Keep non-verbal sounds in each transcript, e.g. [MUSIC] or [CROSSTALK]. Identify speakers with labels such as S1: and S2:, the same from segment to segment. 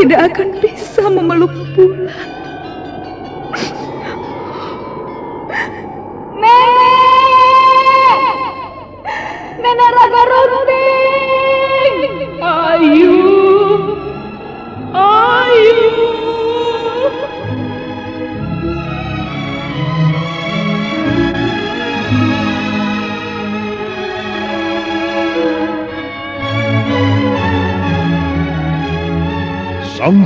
S1: tidak akan bisa memeluk bulan.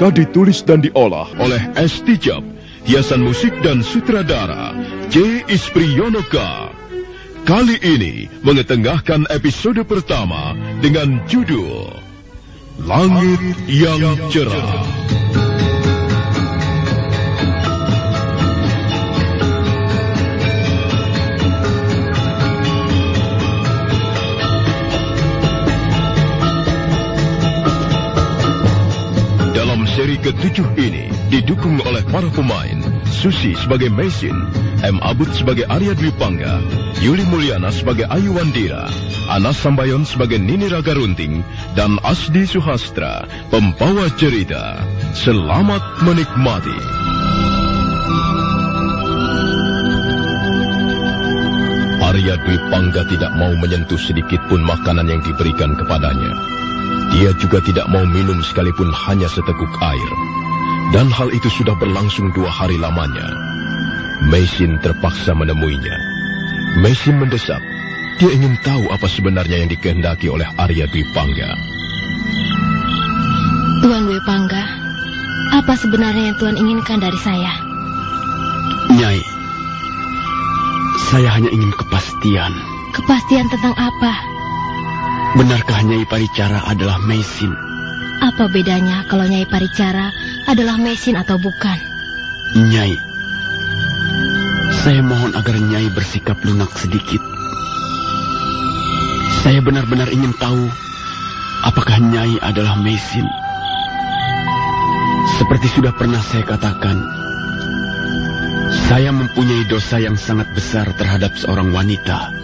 S2: Naskah ditulis dan diolah oleh S. Tijab, hiasan musik dan sutradara J. Ispriyonoka. Kali ini mengetengahkan episode pertama dengan judul Langit yang Cerah. Dalam seri ketujuh ini didukung oleh para pemain Susi sebagai Mesin, M. Abud sebagai Arya Dwi Pangga, Yuli Mulyana sebagai Ayu Wandira, Anas Sambayon sebagai Nini Raga Runting, dan Asdi Suhastra, pembawa cerita. Selamat menikmati. Arya Dwi Pangga tidak mau menyentuh sedikit pun makanan yang diberikan kepadanya. Dia juga tidak mau minum sekalipun hanya seteguk air. Dan hal itu sudah berlangsung dua hari lamanya. Mesin terpaksa menemuinya. Mesin mendesak. Dia ingin tahu apa sebenarnya yang dikehendaki oleh Arya Dwi Pangga.
S3: Tuan Dwi Pangga, apa sebenarnya yang Tuan inginkan dari saya?
S4: Nyai, saya hanya ingin kepastian.
S3: Kepastian tentang apa?
S4: Benarkah Nyai Paricara adalah Mesin?
S3: Apa bedanya kalau Nyai Paricara adalah mesin atau bukan?
S4: Nyai, saya mohon agar Nyai bersikap lunak sedikit. Saya benar-benar ingin tahu apakah Nyai adalah Mesin. Seperti sudah pernah saya katakan, saya mempunyai dosa yang sangat besar terhadap seorang wanita.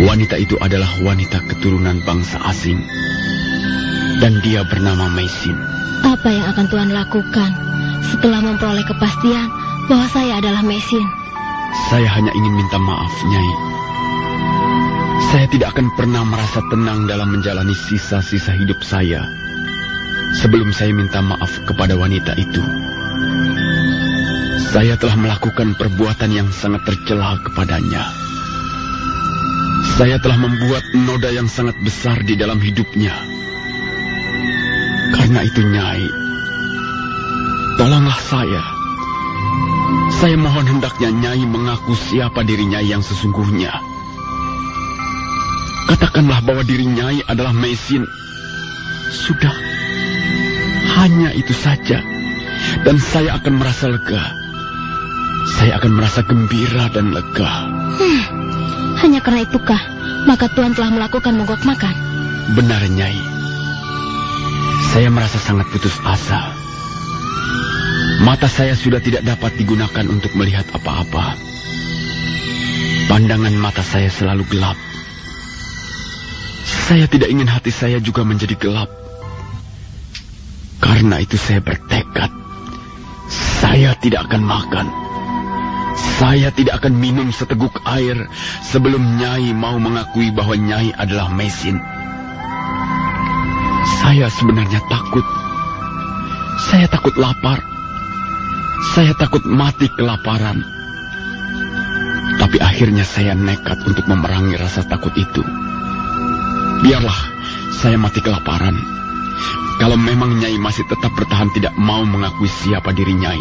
S4: Wanita itu adalah wanita keturunan bangsa asing. Dan dia bernama Mesin.
S3: Apa yang akan Tuan lakukan setelah memperoleh kepastian bahwa saya adalah mesin?
S4: Saya hanya ingin minta maaf, Nyai. Saya tidak akan pernah merasa tenang dalam menjalani sisa-sisa hidup saya sebelum saya minta maaf kepada wanita itu. Saya telah melakukan perbuatan yang sangat tercela kepadanya. Saya telah membuat noda yang sangat besar di dalam hidupnya. Karena itu, Nyai, tolonglah saya. Saya mohon hendaknya Nyai mengaku siapa diri Nyai yang sesungguhnya. Katakanlah bahwa diri Nyai adalah Mesin. Sudah, hanya itu saja. Dan saya akan merasa lega. Saya akan merasa gembira dan lega.
S3: Karena itukah maka Tuhan telah melakukan mogok makan?
S4: Benar, Nyai. Saya merasa sangat putus asa. Mata saya sudah tidak dapat digunakan untuk melihat apa-apa. Pandangan mata saya selalu gelap. Saya tidak ingin hati saya juga menjadi gelap. Karena itu saya bertekad. Saya tidak akan makan. Saya tidak akan minum seteguk air sebelum Nyai mau mengakui bahwa Nyai adalah Mesin. Saya sebenarnya takut. Saya takut lapar. Saya takut mati kelaparan. Tapi akhirnya saya nekat untuk memerangi rasa takut itu. Biarlah saya mati kelaparan. Kalau memang Nyai masih tetap bertahan tidak mau mengakui siapa diri Nyai,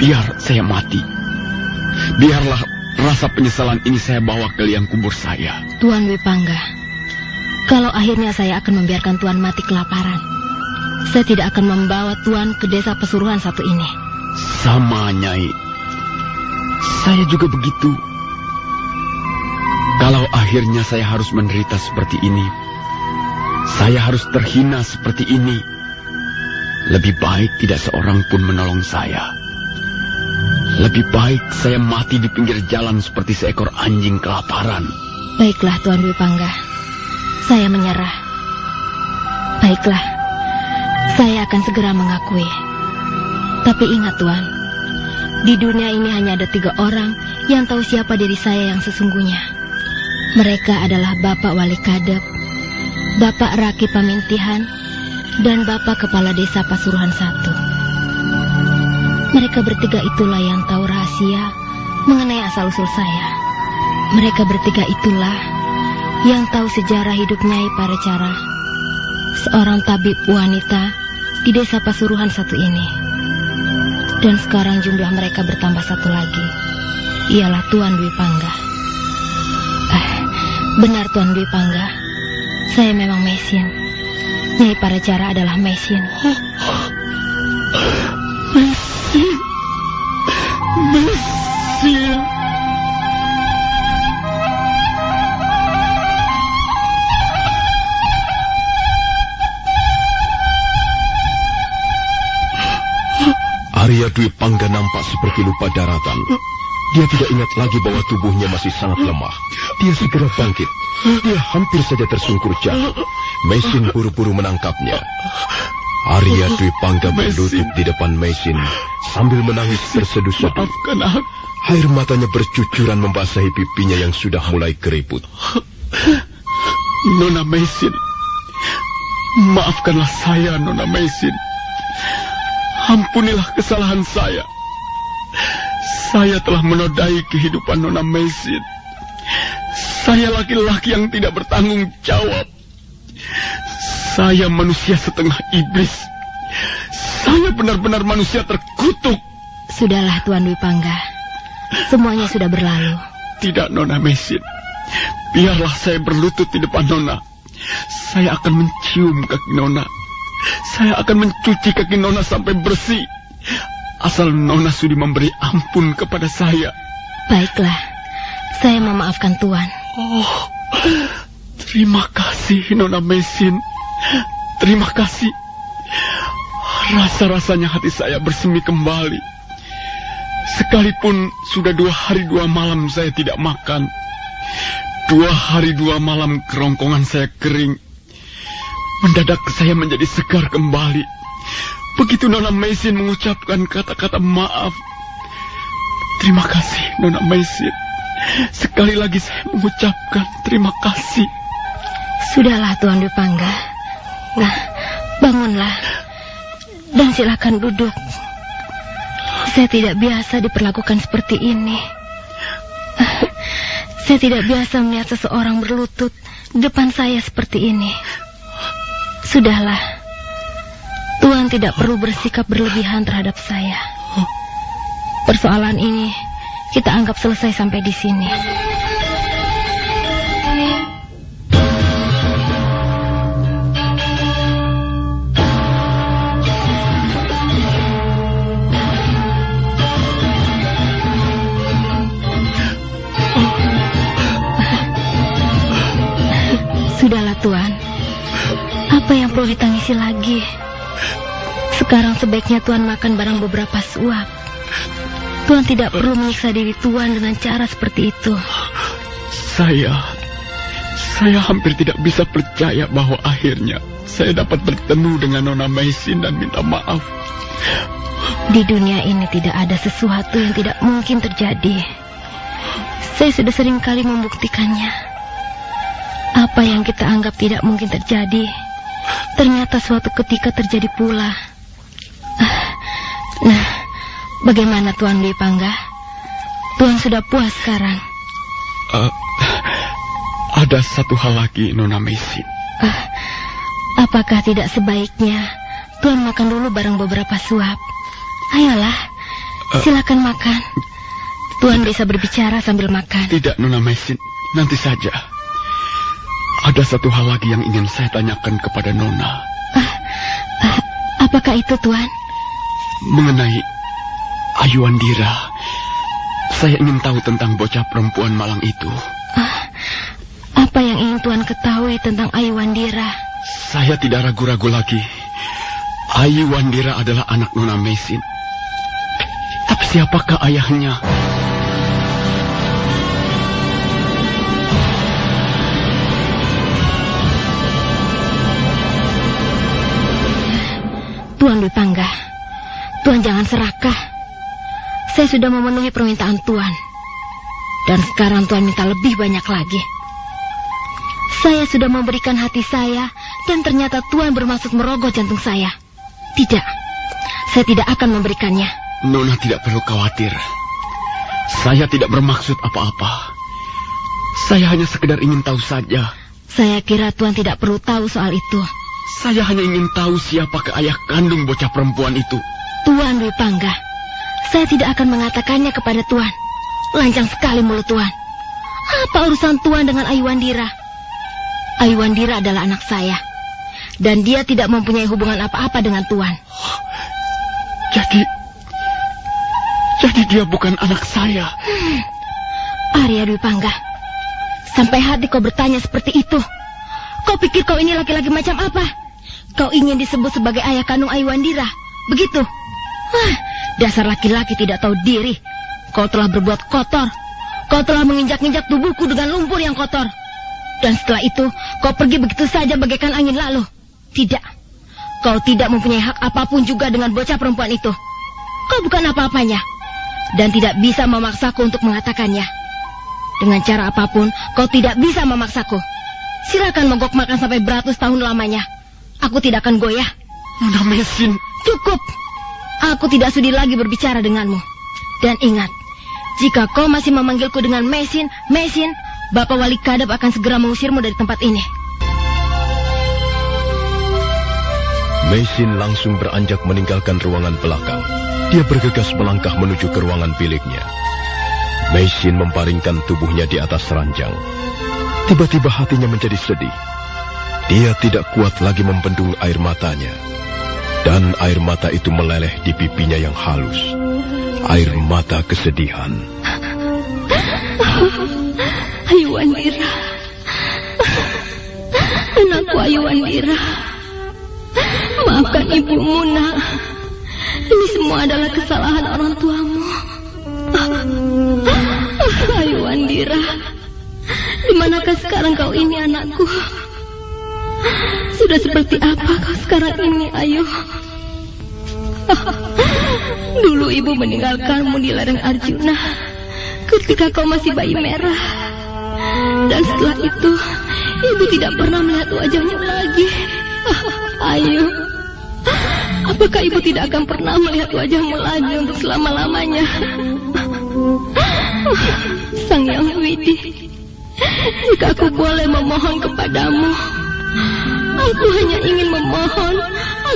S4: biar saya mati. Biarlah rasa penyesalan ini saya bawa ke liang kubur saya.
S3: Tuan Wipangga, kalau akhirnya saya akan membiarkan Tuan mati kelaparan, saya tidak akan membawa Tuan ke desa pesuruhan satu ini.
S4: Sama, Nyai. Saya juga begitu. Kalau akhirnya saya harus menderita seperti ini, saya harus terhina seperti ini. Lebih baik tidak seorang pun menolong saya. Lebih baik saya mati di pinggir jalan seperti seekor anjing kelaparan.
S3: Baiklah, Tuan Wipangga. Saya menyerah. Baiklah, saya akan segera mengakui. Tapi ingat, Tuan, di dunia ini hanya ada tiga orang yang tahu siapa diri saya yang sesungguhnya. Mereka adalah Bapak Wali Kadep, Bapak Raki Pamintihan, dan Bapak Kepala Desa Pasuruhan Satu. Mereka bertiga itulah yang tahu rahasia mengenai asal-usul saya. Mereka bertiga itulah yang tahu sejarah hidup Nyai Parecara, seorang tabib wanita di desa Pasuruhan satu ini. Dan sekarang jumlah mereka bertambah satu lagi. Ialah Tuan Dwi Pangga. Eh, benar Tuan Dwi Pangga. Saya memang mesin. Nyai Parecara adalah mesin. [LAUGHS]
S2: seperti lupa daratan. Dia tidak ingat lagi bahwa tubuhnya masih sangat lemah. Dia segera bangkit. Dia hampir saja tersungkur jatuh. Mesin buru-buru menangkapnya. Arya Dwi Pangga berlutut di depan mesin sambil menangis terseduh-seduh.
S4: Maafkan aku.
S2: Air matanya bercucuran membasahi pipinya yang sudah mulai keriput.
S4: Nona Mesin. Maafkanlah saya, Nona Mesin. Ampunilah kesalahan saya. Saya telah menodai kehidupan Nona Mesin. Saya laki-laki yang tidak bertanggung jawab. Saya manusia setengah iblis. Saya benar-benar manusia terkutuk.
S3: Sudahlah Tuan Dwi Pangga. Semuanya sudah berlalu.
S4: Tidak, Nona Mesin. Biarlah saya berlutut di depan Nona. Saya akan mencium kaki Nona. Saya akan mencuci kaki Nona sampai bersih. Asal Nona sudi memberi ampun kepada saya.
S3: Baiklah, saya memaafkan Tuan.
S4: Oh, terima kasih Nona Mesin. Terima kasih. Rasa-rasanya hati saya bersemi kembali. Sekalipun sudah dua hari dua malam saya tidak makan. Dua hari dua malam kerongkongan saya kering. Mendadak saya menjadi segar kembali. Begitu Nona Mesin mengucapkan kata-kata maaf. Terima kasih Nona Mesin. Sekali lagi saya mengucapkan terima kasih.
S3: Sudahlah Tuan Dwi Pangga. Nah, bangunlah. Dan silakan duduk. Saya tidak biasa diperlakukan seperti ini. Saya tidak biasa melihat seseorang berlutut depan saya seperti ini. Sudahlah. Tuhan tidak perlu bersikap berlebihan terhadap saya. Persoalan ini kita anggap selesai sampai di sini. Sudahlah Tuan. Apa yang perlu ditangisi lagi? Sekarang sebaiknya Tuan makan barang beberapa suap. Tuan tidak perlu menyiksa diri Tuan dengan cara seperti itu.
S4: Saya, saya hampir tidak bisa percaya bahwa akhirnya saya dapat bertemu dengan Nona Maisin dan minta maaf.
S3: Di dunia ini tidak ada sesuatu yang tidak mungkin terjadi. Saya sudah sering kali membuktikannya. Apa yang kita anggap tidak mungkin terjadi, ternyata suatu ketika terjadi pula. Ah, Nah, bagaimana Tuan Dwi Pangga? Tuan sudah puas sekarang.
S4: Eh, ada satu hal lagi, Nona Maisin.
S3: Ah, apakah tidak sebaiknya Tuan makan dulu barang beberapa suap? Ayolah, silakan makan. Tuan bisa berbicara sambil makan.
S4: Tidak, Nona Maisin. Nanti saja. Ada satu hal lagi yang ingin saya tanyakan kepada Nona.
S3: Ah, apakah itu Tuan?
S4: Mengenai Ayuandira. Saya ingin tahu tentang bocah perempuan malang itu.
S3: Ah, apa yang ingin Tuan ketahui tentang Ayu Wandira?
S4: Saya tidak ragu-ragu lagi. Ayu Wandira adalah anak Nona Mesin. Tapi siapakah ayahnya?
S3: Tuan Dwi Tuan jangan serakah. Saya sudah memenuhi permintaan Tuan. Dan sekarang Tuan minta lebih banyak lagi. Saya sudah memberikan hati saya dan ternyata Tuan bermaksud merogoh jantung saya. Tidak, saya tidak akan memberikannya.
S4: Nona tidak perlu khawatir. Saya tidak bermaksud apa-apa. Saya hanya sekedar ingin tahu saja.
S3: Saya kira Tuan tidak perlu tahu soal itu.
S4: Saya hanya ingin tahu siapakah ayah kandung bocah perempuan itu.
S3: Tuan Dwi Pangga, saya tidak akan mengatakannya kepada Tuan. Lancang sekali mulut Tuan. Apa urusan Tuan dengan Ayuandira? Ayuandira adalah anak saya. Dan dia tidak mempunyai hubungan apa-apa dengan Tuan.
S4: Jadi... Jadi dia bukan anak saya.
S3: Arya Dwi Pangga, sampai hati kau bertanya seperti itu. Kau pikir kau ini laki-laki macam apa? Kau ingin disebut sebagai ayah kandung Ayuandira, begitu? Hah, dasar laki-laki tidak tahu diri. Kau telah berbuat kotor. Kau telah menginjak-injak tubuhku dengan lumpur yang kotor. Dan setelah itu, kau pergi begitu saja bagaikan angin lalu. Tidak. Kau tidak mempunyai hak apa pun juga dengan bocah perempuan itu. Kau bukan apa-apanya. Dan tidak bisa memaksaku untuk mengatakannya. Dengan cara apa pun, kau tidak bisa memaksaku. Silakan mogok makan sampai beratus tahun lamanya. Aku tidak akan goyah.
S4: Nona Mesin.
S3: Cukup. Aku tidak sudi lagi berbicara denganmu. Dan ingat, jika kau masih memanggilku dengan Mesin, Mesin, Bapak Wali Kadap akan segera mengusirmu dari tempat ini.
S2: Mesin langsung beranjak meninggalkan ruangan belakang. Dia bergegas melangkah menuju ke ruangan biliknya. Mesin memparingkan tubuhnya di atas ranjang. Tiba-tiba hatinya menjadi sedih. Dia tidak kuat lagi membendung air matanya. Dan air mata itu meleleh di pipinya yang halus. Air mata kesedihan.
S3: Ayu Wandira. Anakku Ayu Wandira. Maafkan ibumu, nak. Ini semua adalah kesalahan orang tuamu. Ayu Wandira. Di manakah sekarang kau ini, anakku? Sudah seperti apa kau sekarang ini, Ayu? Dulu ibu meninggalkanmu di lereng Arjuna ketika kau masih bayi merah. Dan setelah itu, ibu tidak pernah melihat wajahnya lagi. Ayu, Apakah ibu tidak akan pernah melihat wajahmu lagi untuk selama-lamanya? Sang Yang Widi, jika aku boleh memohon kepadamu, aku hanya ingin memohon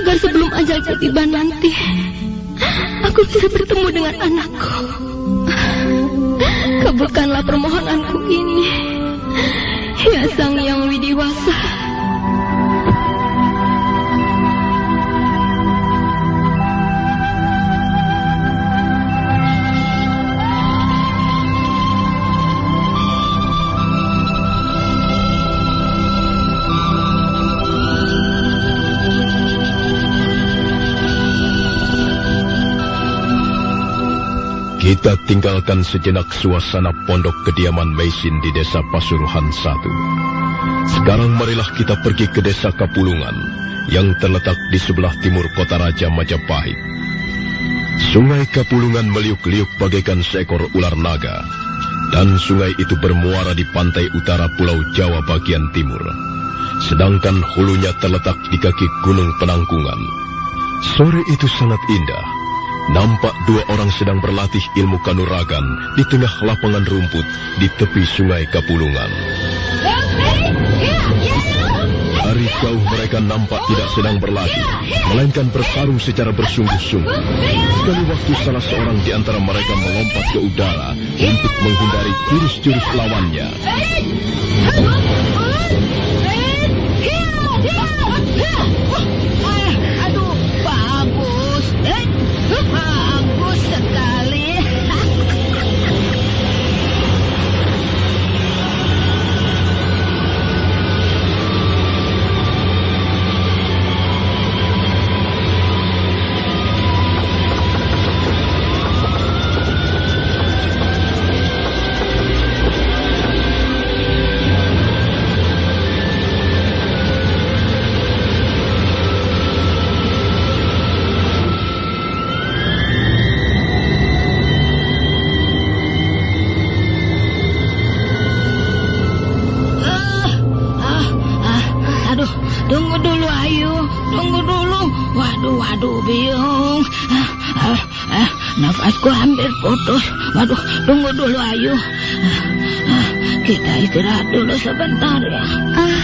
S3: agar sebelum ajalku tiba nanti, aku bisa bertemu dengan anakku. Kabulkanlah permohonanku ini, ya Sang Yang Widiwasa.
S2: Kita tinggalkan sejenak suasana pondok kediaman Meisin di desa Pasuruhan satu. Sekarang marilah kita pergi ke desa Kapulungan yang terletak di sebelah timur kota Raja Majapahit. Sungai Kapulungan meliuk-liuk bagaikan seekor ular naga, dan sungai itu bermuara di pantai utara Pulau Jawa bagian timur. Sedangkan hulunya terletak di kaki Gunung Penangkungan. Sore itu sangat indah, Nampak dua orang sedang berlatih ilmu kanuragan di tengah lapangan rumput di tepi sungai Kapulungan. Dari jauh mereka nampak tidak sedang berlatih, melainkan bertarung secara bersungguh-sungguh. Sekali waktu salah seorang di antara mereka melompat ke udara untuk menghindari jurus-jurus lawannya.
S5: Aduh, bagus. Eh, bagus sekali. Putus. Waduh, tunggu dulu Ayu. Ah, ah, kita istirahat dulu sebentar ya.
S6: Ah,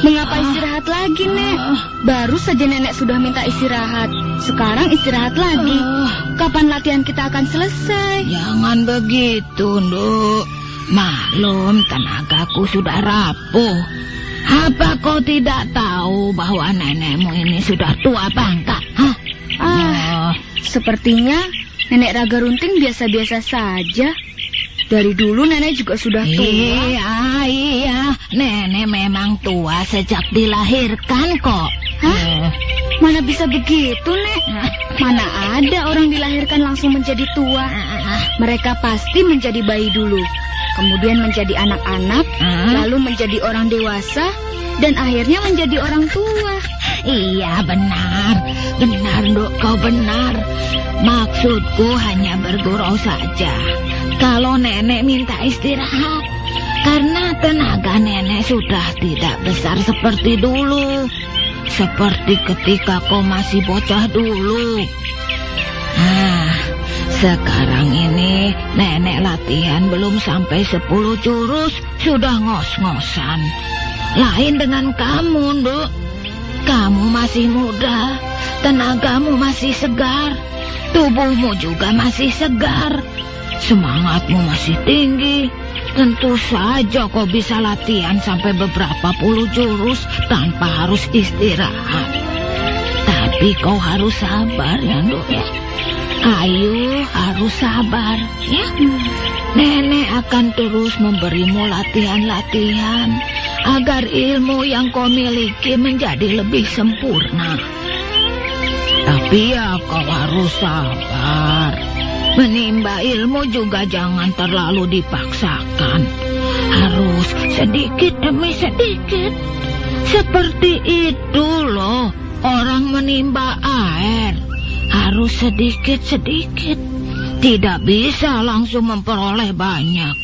S6: mengapa istirahat lagi, Nek? Baru saja Nenek sudah minta istirahat. Sekarang istirahat lagi.
S5: Ah,
S6: Kapan latihan kita akan selesai?
S5: jangan begitu, Nduk. Maklum, tenagaku sudah rapuh. Apa kau tidak tahu bahwa nenekmu ini sudah tua bangka? Hah?
S6: Ah,
S5: Oh,
S6: sepertinya Nenek Raga Runting biasa-biasa saja. Dari dulu Nenek juga sudah tua.
S5: Iya, iya. Nenek memang tua sejak dilahirkan kok.
S6: Hah? Mana bisa begitu, Nek? Mana ada orang dilahirkan langsung menjadi tua? Mereka pasti menjadi bayi dulu, kemudian menjadi anak-anak,
S5: Hmm?
S6: lalu menjadi orang dewasa, dan akhirnya menjadi orang tua.
S5: Iya benar, benar dok kau benar. Maksudku hanya bergurau saja. Kalau nenek minta istirahat, karena tenaga nenek sudah tidak besar seperti dulu. Seperti ketika kau masih bocah dulu. Nah, sekarang ini nenek latihan belum sampai 10 jurus, sudah ngos-ngosan. Lain dengan kamu, Nduk. Kamu masih muda, tenagamu masih segar, tubuhmu juga masih segar, semangatmu masih tinggi. Tentu saja kau bisa latihan sampai beberapa puluh jurus tanpa harus istirahat. Tapi kau harus sabar ya, ya. Ayu harus sabar ya. Nenek akan terus memberimu latihan-latihan agar ilmu yang kau miliki menjadi lebih sempurna. Tapi ya kau harus sabar. Menimba ilmu juga jangan terlalu dipaksakan. Harus sedikit demi sedikit. Seperti itu loh orang menimba air. Harus sedikit-sedikit. Tidak bisa langsung memperoleh banyak.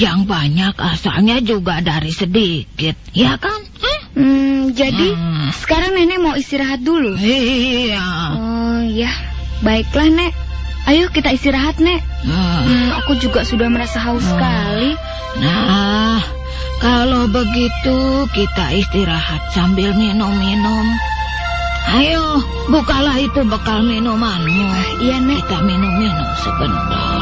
S5: Yang banyak asalnya juga dari sedikit, ya kan?
S6: Hmm, jadi
S5: Hmm.
S6: sekarang nenek mau istirahat dulu.
S5: Iya.
S6: Oh ya, baiklah nek. Ayo kita istirahat nek.
S5: Hmm.
S6: Hmm, aku juga sudah merasa haus
S5: Hmm.
S6: sekali.
S5: Nah, kalau begitu kita istirahat sambil minum-minum. Ayo, bukalah itu bekal minumanmu.
S6: Iya nek.
S5: Kita minum-minum sebentar.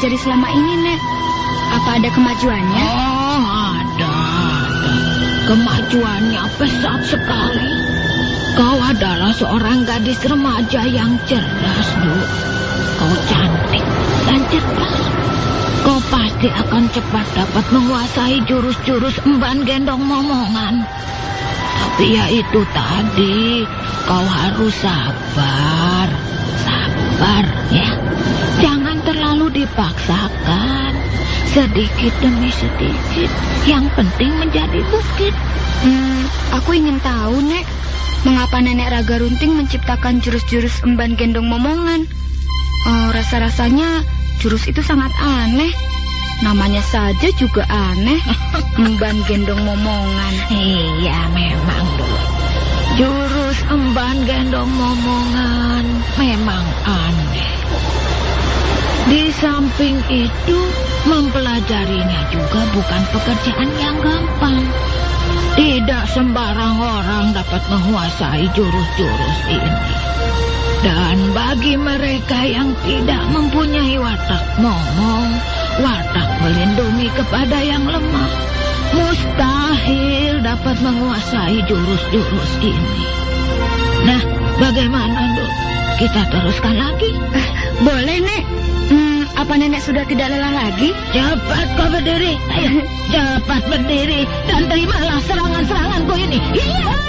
S6: Yang kupelajari selama ini nek? Apa ada kemajuannya?
S5: Oh, ada, ada. Kemajuannya pesat sekali. Kau adalah seorang gadis remaja yang cerdas, Du. Kau cantik dan cerdas. Kau pasti akan cepat dapat menguasai jurus-jurus emban gendong momongan. Tapi ya itu tadi, kau harus sabar. Sabar, ya. Dipaksakan. Sedikit demi sedikit. Yang penting menjadi bukit.
S6: Hmm, aku ingin tahu nek, mengapa nenek Raga Runting menciptakan jurus-jurus emban gendong momongan? Oh, rasa-rasanya jurus itu sangat aneh. Namanya saja juga aneh. [LAUGHS] Emban gendong momongan.
S5: Iya memang. Jurus emban gendong momongan memang aneh. Di samping itu, mempelajarinya juga bukan pekerjaan yang gampang. Tidak sembarang orang dapat menguasai jurus-jurus ini. Dan bagi mereka yang tidak mempunyai watak momong, watak melindungi kepada yang lemah, mustahil dapat menguasai jurus-jurus ini. Nah, bagaimana, Duk? Kita teruskan lagi?
S6: Boleh nek. Hmm, apa nenek sudah tidak lelah lagi?
S5: Cepat kau berdiri. Ayo, cepat berdiri dan terimalah serangan-seranganku ini. Iya.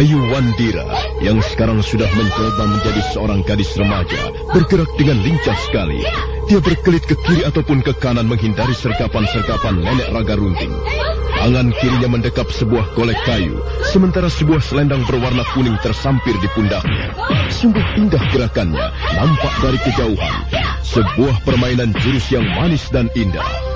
S2: Ayu Wandira yang sekarang sudah mencoba menjadi seorang gadis remaja bergerak dengan lincah sekali. Dia berkelit ke kiri ataupun ke kanan menghindari sergapan-sergapan nenek raga runting. Tangan kirinya mendekap sebuah golek kayu, sementara sebuah selendang berwarna kuning tersampir di pundaknya. Sungguh indah gerakannya, nampak dari kejauhan. Sebuah permainan jurus yang manis dan indah.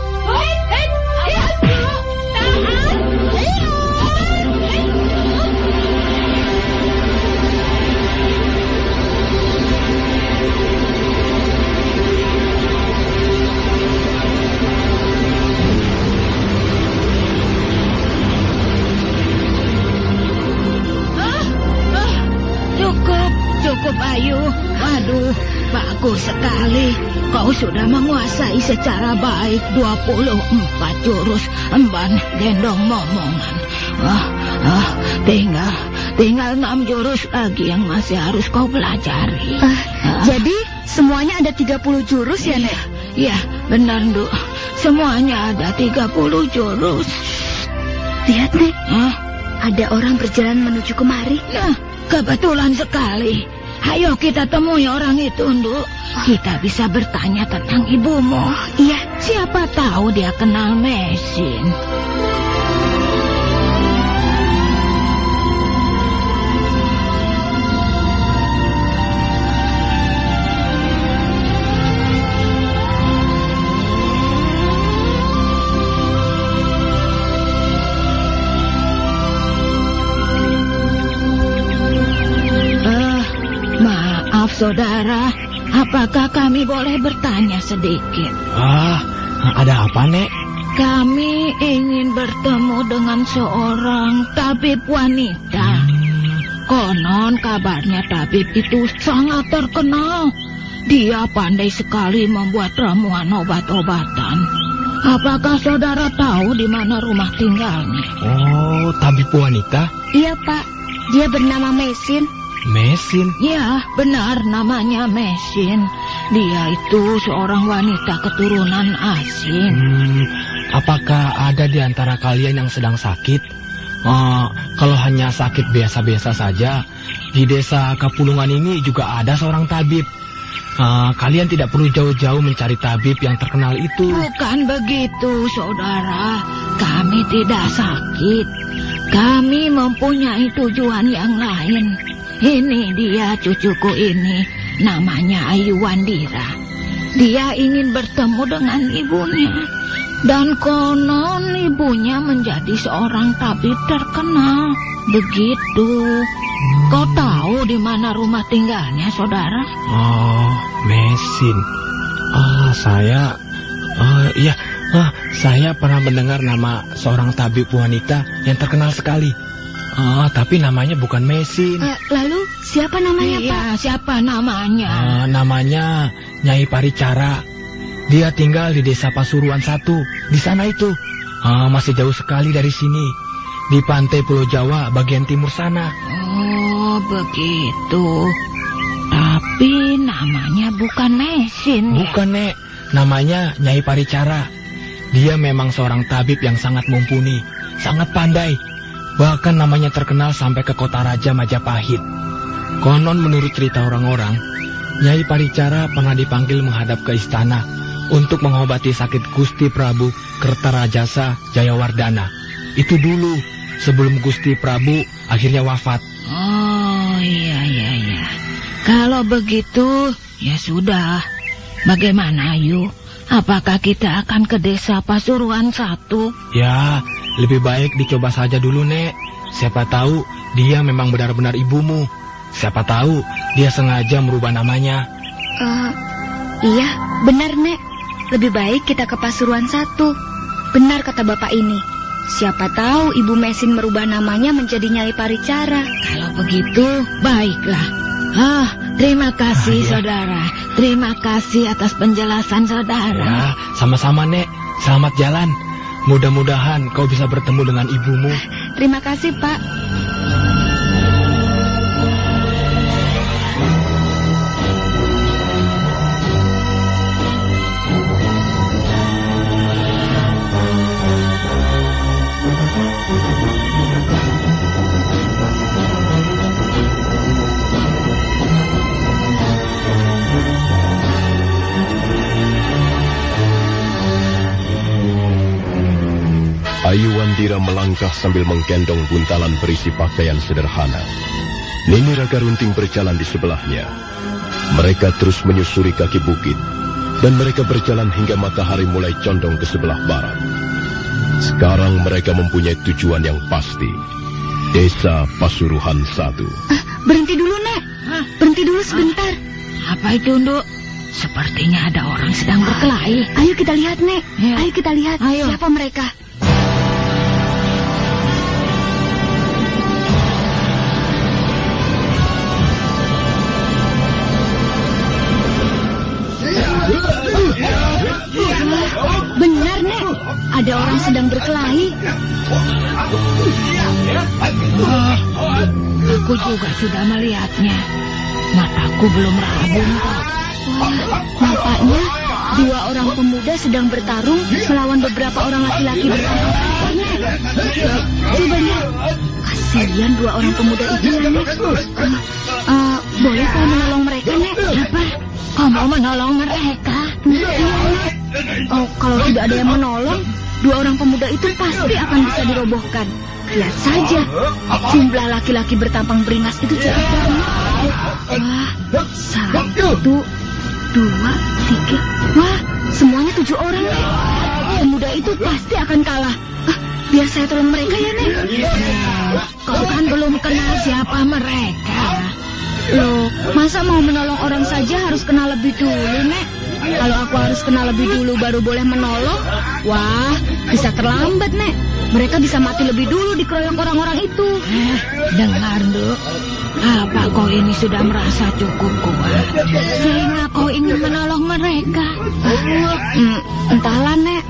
S5: Bagus sekali. Kau sudah menguasai secara baik 24 jurus emban gendong momongan. Ah, ah, tinggal, tinggal enam jurus lagi yang masih harus kau pelajari.
S6: Ah,
S5: Ah.
S6: Jadi semuanya ada 30 jurus ya nek?
S5: Ya, benar, Nduk. Semuanya ada 30 jurus.
S6: Lihat nek,
S5: Hah?
S6: ada orang berjalan menuju kemari.
S5: Nah, kebetulan sekali. Ayo kita temui orang itu, Nduk. Kita bisa bertanya tentang ibumu.
S6: Iya,
S5: Siapa tahu dia kenal mesin. Saudara, apakah kami boleh bertanya sedikit?
S7: Ah, ada apa, Nek?
S5: Kami ingin bertemu dengan seorang tabib wanita.
S7: Hmm,
S5: Konon kabarnya tabib itu sangat terkenal. Dia pandai sekali membuat ramuan obat-obatan. Apakah saudara tahu di mana rumah tinggalnya?
S7: Oh, tabib wanita?
S6: Iya, Pak. Dia bernama Mesin.
S7: Mesin?
S5: Ya, benar namanya Mesin. Dia itu seorang wanita keturunan asing.
S7: Hmm, apakah ada di antara kalian yang sedang sakit? Oh, kalau hanya sakit biasa-biasa saja, di desa Kapulungan ini juga ada seorang tabib. Ah, kalian tidak perlu jauh-jauh mencari tabib yang terkenal itu.
S5: Bukan begitu, saudara. Kami tidak sakit. Kami mempunyai tujuan yang lain. Ini dia cucuku ini, namanya Ayu Wandira. Dia ingin bertemu dengan ibunya. Dan konon ibunya menjadi seorang tabib terkenal. Begitu. Kau tahu di mana rumah tinggalnya, saudara?
S7: Oh, Mesin. Ah, saya... Oh, iya. Ah, saya pernah mendengar nama seorang tabib wanita yang terkenal sekali. Ah, tapi namanya bukan Mesin.
S6: Eh, lalu siapa namanya,
S5: Iya,
S6: Pak?
S5: siapa namanya?
S7: Ah, namanya Nyai Paricara. Dia tinggal di desa Pasuruan satu. Di sana itu. Ah, masih jauh sekali dari sini. Di pantai Pulau Jawa bagian timur sana.
S5: Oh, begitu. Tapi namanya bukan Mesin. ya?
S7: Bukan, Nek. Namanya Nyai Paricara. Dia memang seorang tabib yang sangat mumpuni, sangat pandai. Bahkan namanya terkenal sampai ke kota Raja Majapahit. Konon menurut cerita orang-orang, Nyai Paricara pernah dipanggil menghadap ke istana untuk mengobati sakit Gusti Prabu Kertarajasa Jayawardana. Itu dulu, sebelum Gusti Prabu akhirnya wafat.
S5: Oh, iya, iya, iya. Kalau begitu, ya sudah. Bagaimana, Ayu? Apakah kita akan ke desa Pasuruan satu?
S7: Ya, lebih baik dicoba saja dulu, Nek. Siapa tahu dia memang benar-benar ibumu. Siapa tahu dia sengaja merubah namanya.
S6: Eh, iya, benar, Nek. Lebih baik kita ke Pasuruan satu. Benar kata Bapak ini. Siapa tahu Ibu Mesin merubah namanya menjadi Nyai Paricara.
S5: Kalau begitu, baiklah. Ah, terima kasih,
S7: Ah, iya.
S5: saudara. Terima kasih atas penjelasan saudara.
S7: Ya, sama-sama, Nek. Selamat jalan. Mudah-mudahan kau bisa bertemu dengan ibumu.
S6: Terima kasih, Pak.
S2: Ayu Wandira melangkah sambil menggendong buntalan berisi pakaian sederhana. Nini Raga Runting berjalan di sebelahnya. Mereka terus menyusuri kaki bukit, dan mereka berjalan hingga matahari mulai condong ke sebelah barat. Sekarang mereka mempunyai tujuan yang pasti. Desa Pasuruhan Satu.
S6: Ah, berhenti dulu, Nek.
S5: Hah?
S6: Berhenti dulu sebentar.
S5: Apa itu, Nduk? Sepertinya ada orang sedang berkelahi.
S6: Ayo kita lihat, Nek.
S5: Ya.
S6: Ayo kita lihat
S5: Ayo.
S6: siapa mereka. Ada orang sedang berkelahi.
S5: Ah, aku juga sudah melihatnya. Mataku belum rabun kok.
S6: Nampaknya dua orang pemuda sedang bertarung melawan beberapa orang laki-laki bertambah. Coba lihat. Kasihan dua orang pemuda itu ya, Nek. Eh, eh, boleh saya menolong mereka, Nek?
S5: Apa? Kau mau menolong mereka?
S6: Iya, Nek. Oh, kalau tidak ada yang menolong, dua orang pemuda itu pasti akan bisa dirobohkan. Lihat saja, jumlah laki-laki bertampang beringas itu cukup banyak. Wah, satu, dua, tiga. Wah, semuanya tujuh orang. Pemuda itu pasti akan kalah. Ah, biar saya tolong mereka ya, Nek.
S5: Kau kan belum kenal siapa mereka.
S6: Loh, masa mau menolong orang saja harus kenal lebih dulu, Nek? Kalau aku harus kenal lebih dulu baru boleh menolong, wah, bisa terlambat, Nek. mereka bisa mati lebih dulu dikeroyok orang-orang itu.
S5: Eh, dengar, Duk. Apa kau ini sudah merasa cukup kuat? Sehingga kau ingin menolong mereka?
S6: Hmm, entahlah, Nek.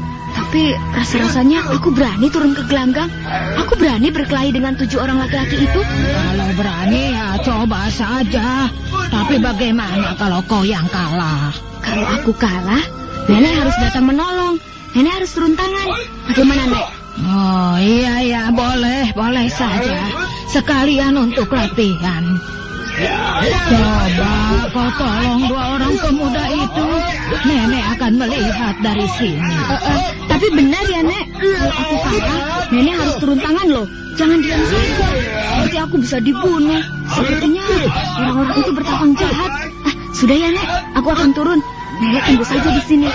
S6: Tapi rasa-rasanya aku berani turun ke gelanggang. Aku berani berkelahi dengan tujuh orang laki-laki itu.
S5: Kalau berani ya coba saja. Tapi bagaimana kalau kau yang kalah?
S6: Kalau aku kalah, Nenek harus datang menolong. Nenek harus turun tangan. Bagaimana, Nek?
S5: Oh iya ya boleh boleh saja sekalian untuk latihan. Coba kau tolong dua orang pemuda itu. Nenek akan melihat dari sini.
S6: Eh, eh, tapi benar ya, Nek. Kalau aku kalah, Nenek harus turun tangan loh. Jangan diam saja. Nanti aku bisa dibunuh. Sepertinya orang-orang itu bertapang jahat. Ah, sudah ya, Nek. Aku akan turun. Nenek tunggu saja di sini.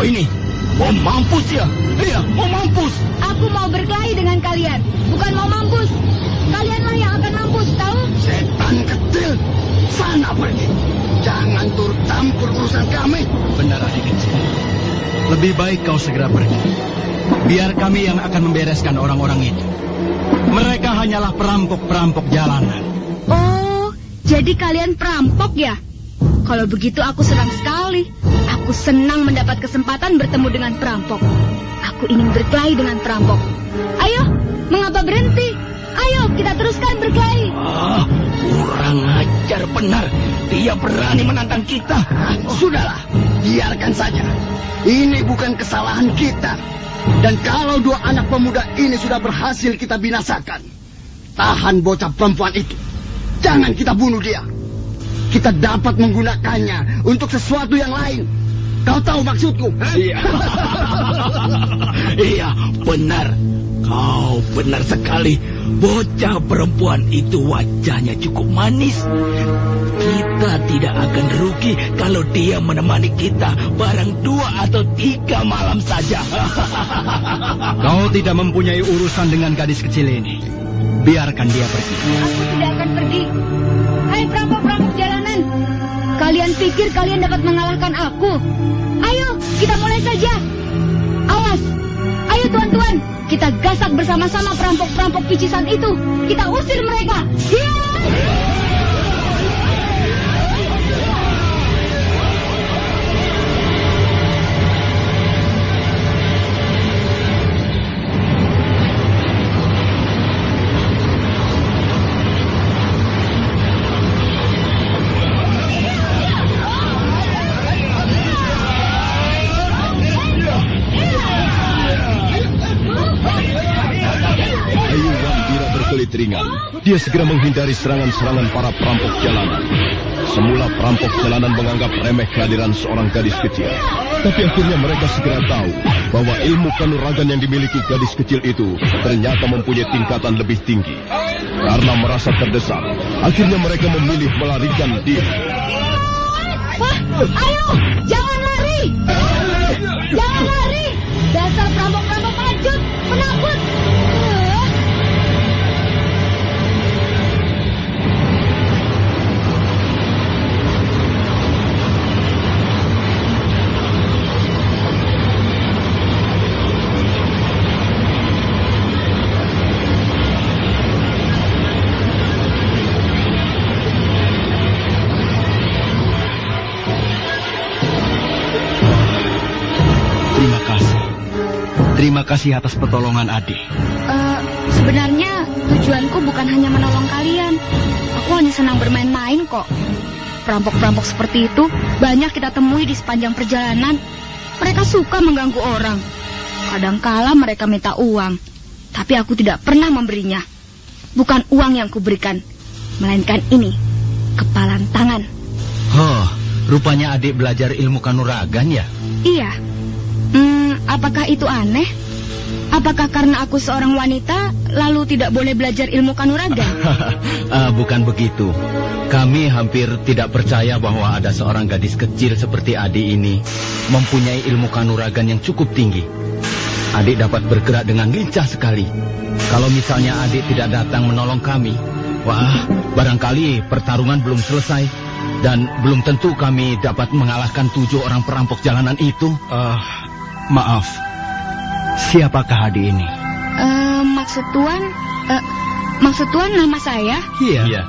S8: Kau ini? Mau mampus ya? Iya, mau mampus.
S6: Aku mau berkelahi dengan kalian, bukan mau mampus. Kalianlah yang akan mampus, tahu?
S8: Setan kecil. Sana pergi. Jangan turut campur urusan kami.
S9: Benar adik kecil. Lebih baik kau segera pergi. Biar kami yang akan membereskan orang-orang itu. Mereka hanyalah perampok-perampok jalanan.
S6: Oh, jadi kalian perampok ya? Kalau begitu aku senang sekali. Aku senang mendapat kesempatan bertemu dengan perampok. Aku ingin berkelahi dengan perampok. Ayo, mengapa berhenti? Ayo, kita teruskan berkelahi.
S8: Ah, kurang ajar benar. Dia berani menantang kita. Sudahlah, biarkan saja. Ini bukan kesalahan kita. Dan kalau dua anak pemuda ini sudah berhasil kita binasakan, tahan bocah perempuan itu. Jangan kita bunuh dia. Kita dapat menggunakannya untuk sesuatu yang lain. Kau tahu maksudku? Iya. [LAUGHS] iya, benar. Kau benar sekali. Bocah perempuan itu wajahnya cukup manis. Kita tidak akan rugi kalau dia menemani kita barang dua atau tiga malam saja. [LAUGHS]
S9: Kau tidak mempunyai urusan dengan gadis kecil ini. Biarkan dia pergi.
S6: Aku tidak akan pergi. Hai perampok-perampok jalanan. Kalian pikir kalian dapat mengalahkan aku? Ayo, kita mulai saja. Awas. Ayo tuan-tuan, kita gasak bersama-sama perampok-perampok picisan itu. Kita usir mereka. Hiya!
S2: Berkelit ringan. Dia segera menghindari serangan-serangan para perampok jalanan. Semula perampok jalanan menganggap remeh kehadiran seorang gadis kecil. Tapi akhirnya mereka segera tahu bahwa ilmu kanuragan yang dimiliki gadis kecil itu ternyata mempunyai tingkatan lebih tinggi. Karena merasa terdesak, akhirnya mereka memilih melarikan diri.
S6: Wah, ayo, jangan lari. Jangan lari. Dasar perampok-perampok lanjut, penakut.
S9: Kasih atas pertolongan adik.
S6: eh, sebenarnya tujuanku bukan hanya menolong kalian. Aku hanya senang bermain-main kok. Perampok-perampok seperti itu banyak kita temui di sepanjang perjalanan. Mereka suka mengganggu orang. Kadangkala mereka minta uang, tapi aku tidak pernah memberinya. Bukan uang yang kuberikan, melainkan ini, kepalan tangan.
S9: Oh, rupanya adik belajar ilmu kanuragan ya?
S6: Iya. Hmm, apakah itu aneh? Apakah karena aku seorang wanita, lalu tidak boleh belajar ilmu kanuragan? [LAUGHS]
S10: Ah, bukan begitu. Kami hampir tidak percaya bahwa ada seorang gadis kecil seperti Adi ini mempunyai ilmu kanuragan yang cukup tinggi. Adik dapat bergerak dengan lincah sekali. Kalau misalnya adik tidak datang menolong kami, wah, barangkali pertarungan belum selesai dan belum tentu kami dapat mengalahkan tujuh orang perampok jalanan itu.
S9: Ah, maaf. Siapakah Adi ini?
S6: Eh, maksud Tuan, eh, maksud Tuan nama saya?
S9: Iya.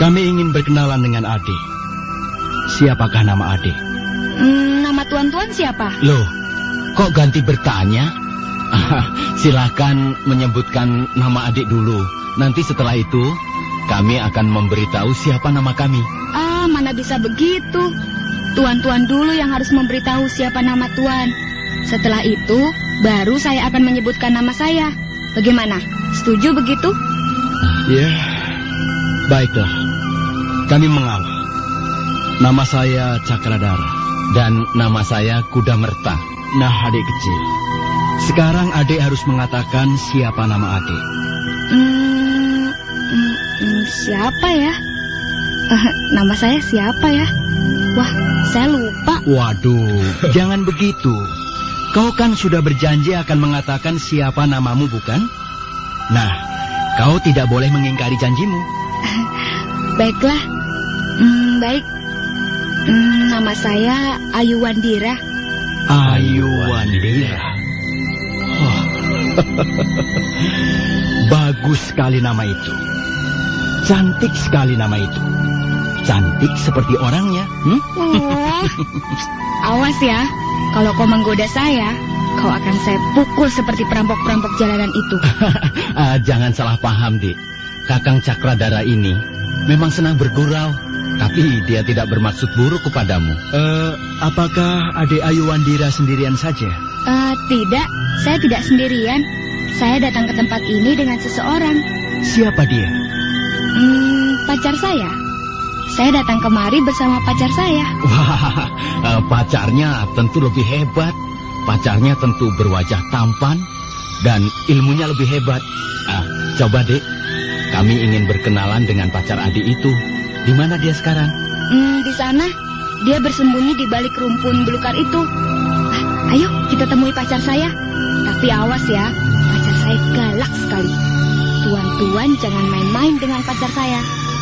S9: Kami ingin berkenalan dengan Adi. Siapakah nama Adi?
S6: Hmm, nama Tuan-Tuan siapa?
S10: Loh, kok ganti bertanya? Ah, [LAUGHS] Silakan menyebutkan nama adik dulu. Nanti setelah itu, kami akan memberitahu siapa nama kami.
S6: Ah, mana bisa begitu? Tuan-tuan dulu yang harus memberitahu siapa nama tuan. Setelah itu, baru saya akan menyebutkan nama saya. Bagaimana? Setuju begitu?
S9: Ya, baiklah. Kami mengalah. Nama saya Cakradara.
S10: Dan nama saya Kuda Merta.
S9: Nah, adik kecil. Sekarang adik harus mengatakan siapa nama adik.
S6: Hmm, hmm, hmm, siapa ya? Eh, nama saya siapa ya? Wah, saya lupa.
S9: Waduh, [LAUGHS] jangan begitu. Kau kan sudah berjanji akan mengatakan siapa namamu, bukan? Nah, kau tidak boleh mengingkari janjimu. [LAUGHS]
S6: Baiklah. Hmm, baik. Hmm, nama saya Ayu Wandira.
S9: Ayu Wandira. Oh. [LAUGHS] Bagus sekali nama itu. Cantik sekali nama itu. Cantik seperti orangnya. Hmm?
S6: Oh, awas ya. Kalau kau menggoda saya, kau akan saya pukul seperti perampok-perampok jalanan itu. [LAUGHS]
S10: Ah, jangan salah paham, Dik. Kakang Cakradara ini memang senang bergurau, tapi dia tidak bermaksud buruk kepadamu.
S9: Eh, apakah adik Ayu Wandira sendirian saja?
S6: Eh, tidak, saya tidak sendirian. Saya datang ke tempat ini dengan seseorang.
S9: Siapa dia?
S6: Hmm, pacar saya. Saya datang kemari bersama pacar saya.
S10: Wah, eh, pacarnya tentu lebih hebat. Pacarnya tentu berwajah tampan dan ilmunya lebih hebat. Ah, coba dek, kami ingin berkenalan dengan pacar adik itu. Di mana dia sekarang?
S6: Hmm, di sana. Dia bersembunyi di balik rumpun belukar itu. Ah, ayo, kita temui pacar saya. Tapi awas ya, pacar saya galak sekali. Tuan-tuan jangan main-main dengan pacar saya.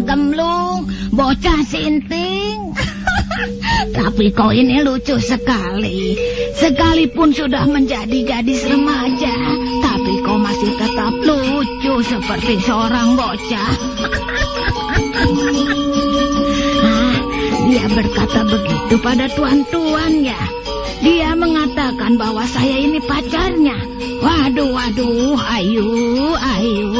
S5: bocah gemblung, bocah sinting. Tapi kau ini lucu sekali. Sekalipun sudah menjadi gadis remaja, tapi kau masih tetap lucu seperti seorang bocah. [LAUGHS] Dia berkata begitu pada tuan-tuan ya. Dia mengatakan bahwa saya ini pacarnya. Waduh, waduh, ayu, ayu.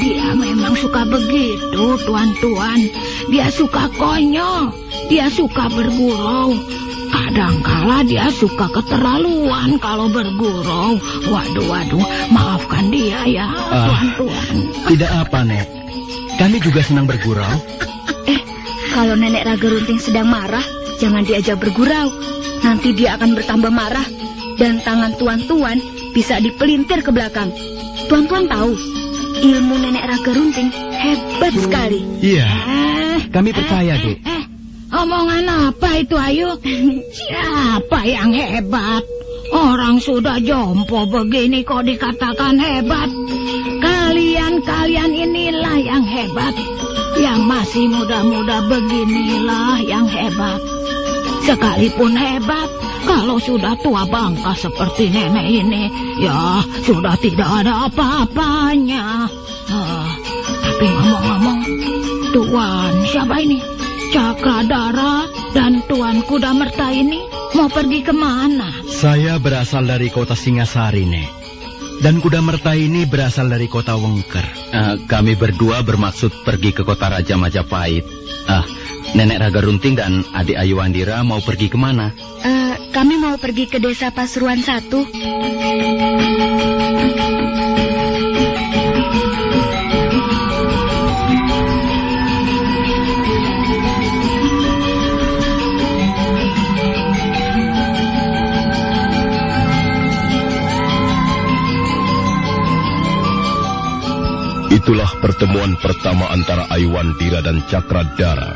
S5: Dia memang suka begitu, tuan-tuan. Dia suka konyol. Dia suka bergurau. Kadangkala dia suka keterlaluan kalau bergurau. Waduh, waduh, maafkan dia ya,
S9: Ah.
S5: tuan-tuan.
S9: Tidak apa, Nek. Kami juga senang bergurau.
S6: Eh, kalau nenek Raga Runting sedang marah, jangan diajak bergurau. Nanti dia akan bertambah marah. Dan tangan tuan-tuan bisa dipelintir ke belakang. Tuan-tuan tahu, ilmu nenek Raga Runting hebat sekali.
S9: Iya,
S5: Eh,
S9: kami percaya, Dek.
S5: eh, omongan apa itu, Ayu? Siapa yang hebat? Orang sudah jompo begini kok dikatakan hebat. Kalian-kalian inilah yang hebat. Yang masih muda-muda beginilah yang hebat. Sekalipun hebat, kalau sudah tua bangka seperti nenek ini, ya sudah tidak ada apa-apanya. Ah, tapi ngomong-ngomong, Tuan, siapa ini? Cakradara Dan Tuan Kuda Merta ini mau pergi ke mana?
S9: Saya berasal dari kota Singasari, Nek. Dan kuda merta ini berasal dari kota Wengker.
S10: Eh, kami berdua bermaksud pergi ke kota Raja Majapahit. Ah, Nenek Raga Runting dan adik Ayu Andira mau pergi ke mana?
S6: Eh, kami mau pergi ke desa Pasuruan satu.
S2: Itulah pertemuan pertama antara Aiwandira dan Cakradara.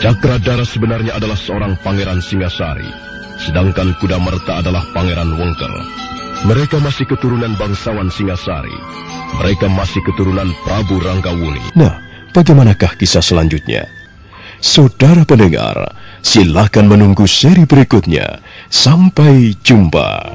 S2: Cakradara sebenarnya adalah seorang pangeran Singasari, sedangkan Kuda Merta adalah pangeran Wengker. Mereka masih keturunan bangsawan Singasari. Mereka masih keturunan Prabu Ranggawuni.
S11: Nah, bagaimanakah kisah selanjutnya? Saudara pendengar, silakan menunggu seri berikutnya. Sampai jumpa.